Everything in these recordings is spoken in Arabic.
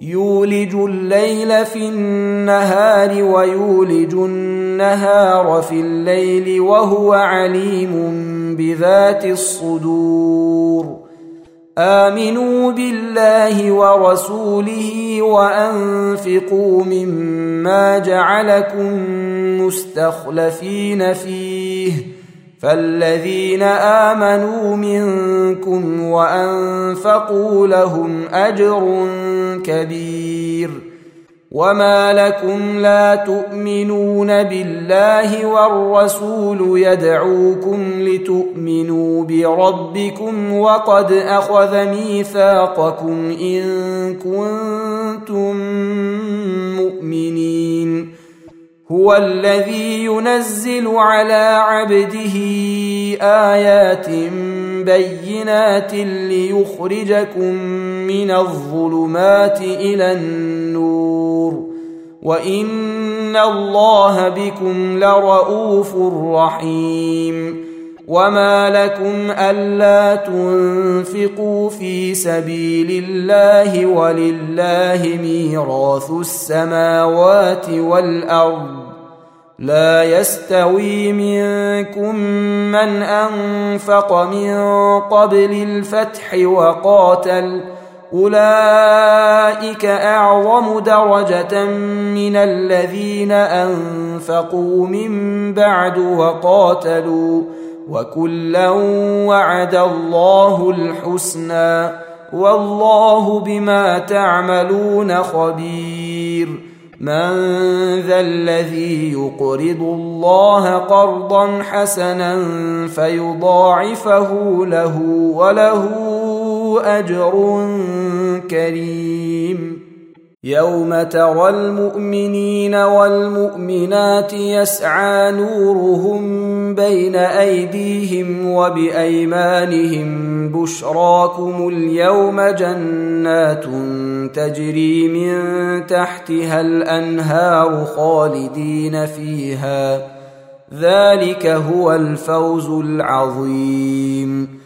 يولج الليل في النهار ويولج النهار في الليل وهو عليم بذات الصدور. آمنوا بالله ورسوله وأنفقوا مما جعلكم مستخلفين فيه. فالذين امنوا منكم وانفقوا لهم اجر كبير وما لكم لا تؤمنون بالله والرسول يدعوكم لتؤمنوا بربكم وقد اخذ ميثاقكم ان كنتم مؤمنين هو الذي ينزل على عبده آيات بينات ليخرجكم من الظلمات إلى النور وإن الله بكم لرءوف رحيم وما لكم الا تنفقوا في سبيل الله ولله ميراث السماوات والارض لا يستوي منكم من انفق من قبل الفتح وقاتل اولئك اعظم درجه من الذين انفقوا من بعد وقاتلوا وكلا وعد الله الحسنى والله بما تعملون خبير. من ذا الذي يقرض الله قرضا حسنا فيضاعفه له وله أجر كريم. يوم ترى المؤمنين والمؤمنات يسعى نورهم بين ايديهم وبايمانهم بشراكم اليوم جنات تجري من تحتها الانهار خالدين فيها ذلك هو الفوز العظيم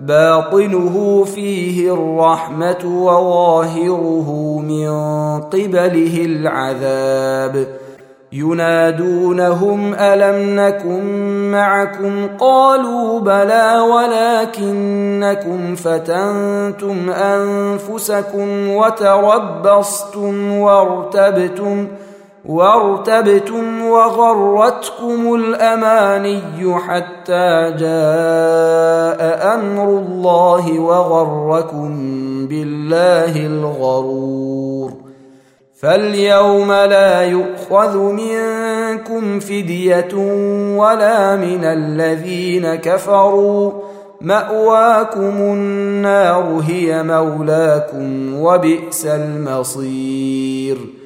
باطنه فيه الرحمة وظاهره من قبله العذاب. ينادونهم ألم نكن معكم؟ قالوا بلى ولكنكم فتنتم أنفسكم وتربصتم وارتبتم وارتبتم وغرتكم الأماني حتى جاء أمر الله وغركم بالله الغرور. فاليوم لا يؤخذ منكم فدية ولا من الذين كفروا. مأواكم النار هي مولاكم وبئس المصير.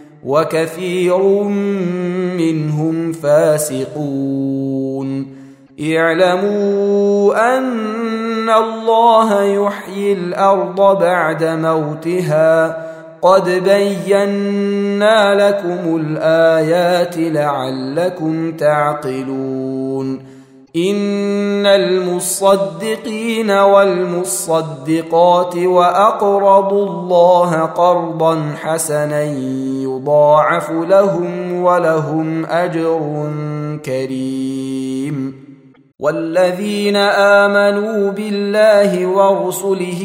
وكثير منهم فاسقون. اعلموا أن الله يحيي الأرض بعد موتها. قد بينا لكم الآيات لعلكم تعقلون. إن المصدقين والمصدقات وأقرضوا الله قرضا حسنا يضاعف لهم ولهم أجر كريم. والذين آمنوا بالله ورسله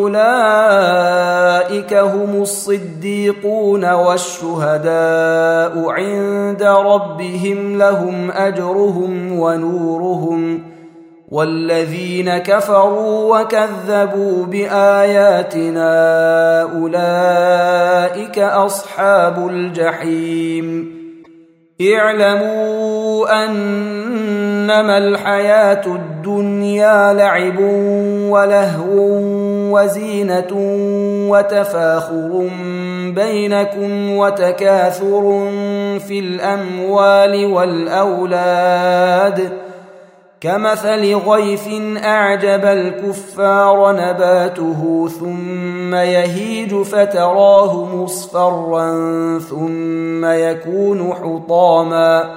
اولئك هم الصديقون والشهداء عند ربهم لهم اجرهم ونورهم والذين كفروا وكذبوا باياتنا اولئك اصحاب الجحيم اعلموا انما الحياة الدنيا لعب ولهو وزينة وتفاخر بينكم وتكاثر في الأموال والأولاد. كمثل غيث أعجب الكفار نباته ثم يهيج فتراه مصفرا ثم يكون حطاما.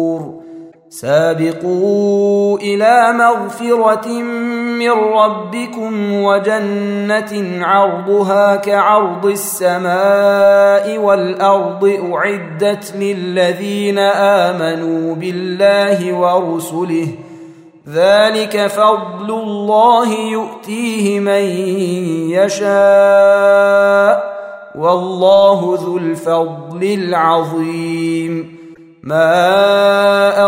سابقوا إلى مغفرة من ربكم وجنة عرضها كعرض السماء والأرض أعدت للذين آمنوا بالله ورسله. ذلك فضل الله يؤتيه من يشاء والله ذو الفضل العظيم. ما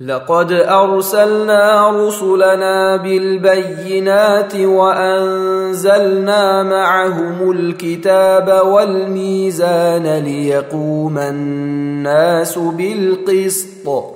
لقد أرسلنا رسلنا بالبينات وأنزلنا معهم الكتاب والميزان ليقوم الناس بالقسط.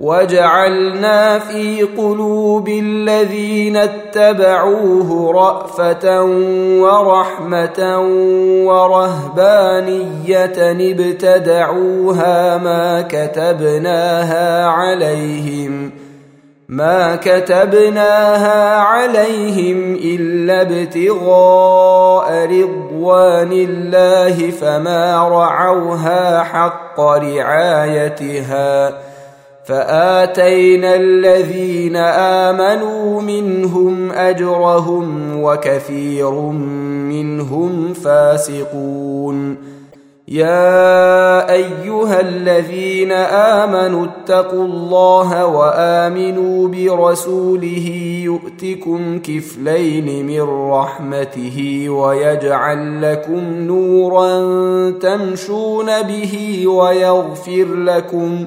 وجعلنا في قلوب الذين اتبعوه رأفة ورحمة ورهبانية ابتدعوها ما كتبناها عليهم ما كتبناها عليهم إلا ابتغاء رضوان الله فما رعوها حق رعايتها ۖ فآتينا الذين آمنوا منهم أجرهم وكثير منهم فاسقون. يا أيها الذين آمنوا اتقوا الله وآمنوا برسوله يؤتكم كفلين من رحمته ويجعل لكم نورا تمشون به ويغفر لكم